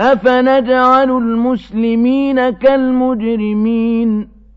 أَفَنَجْعَلُ الْمُسْلِمِينَ كَالْمُجْرِمِينَ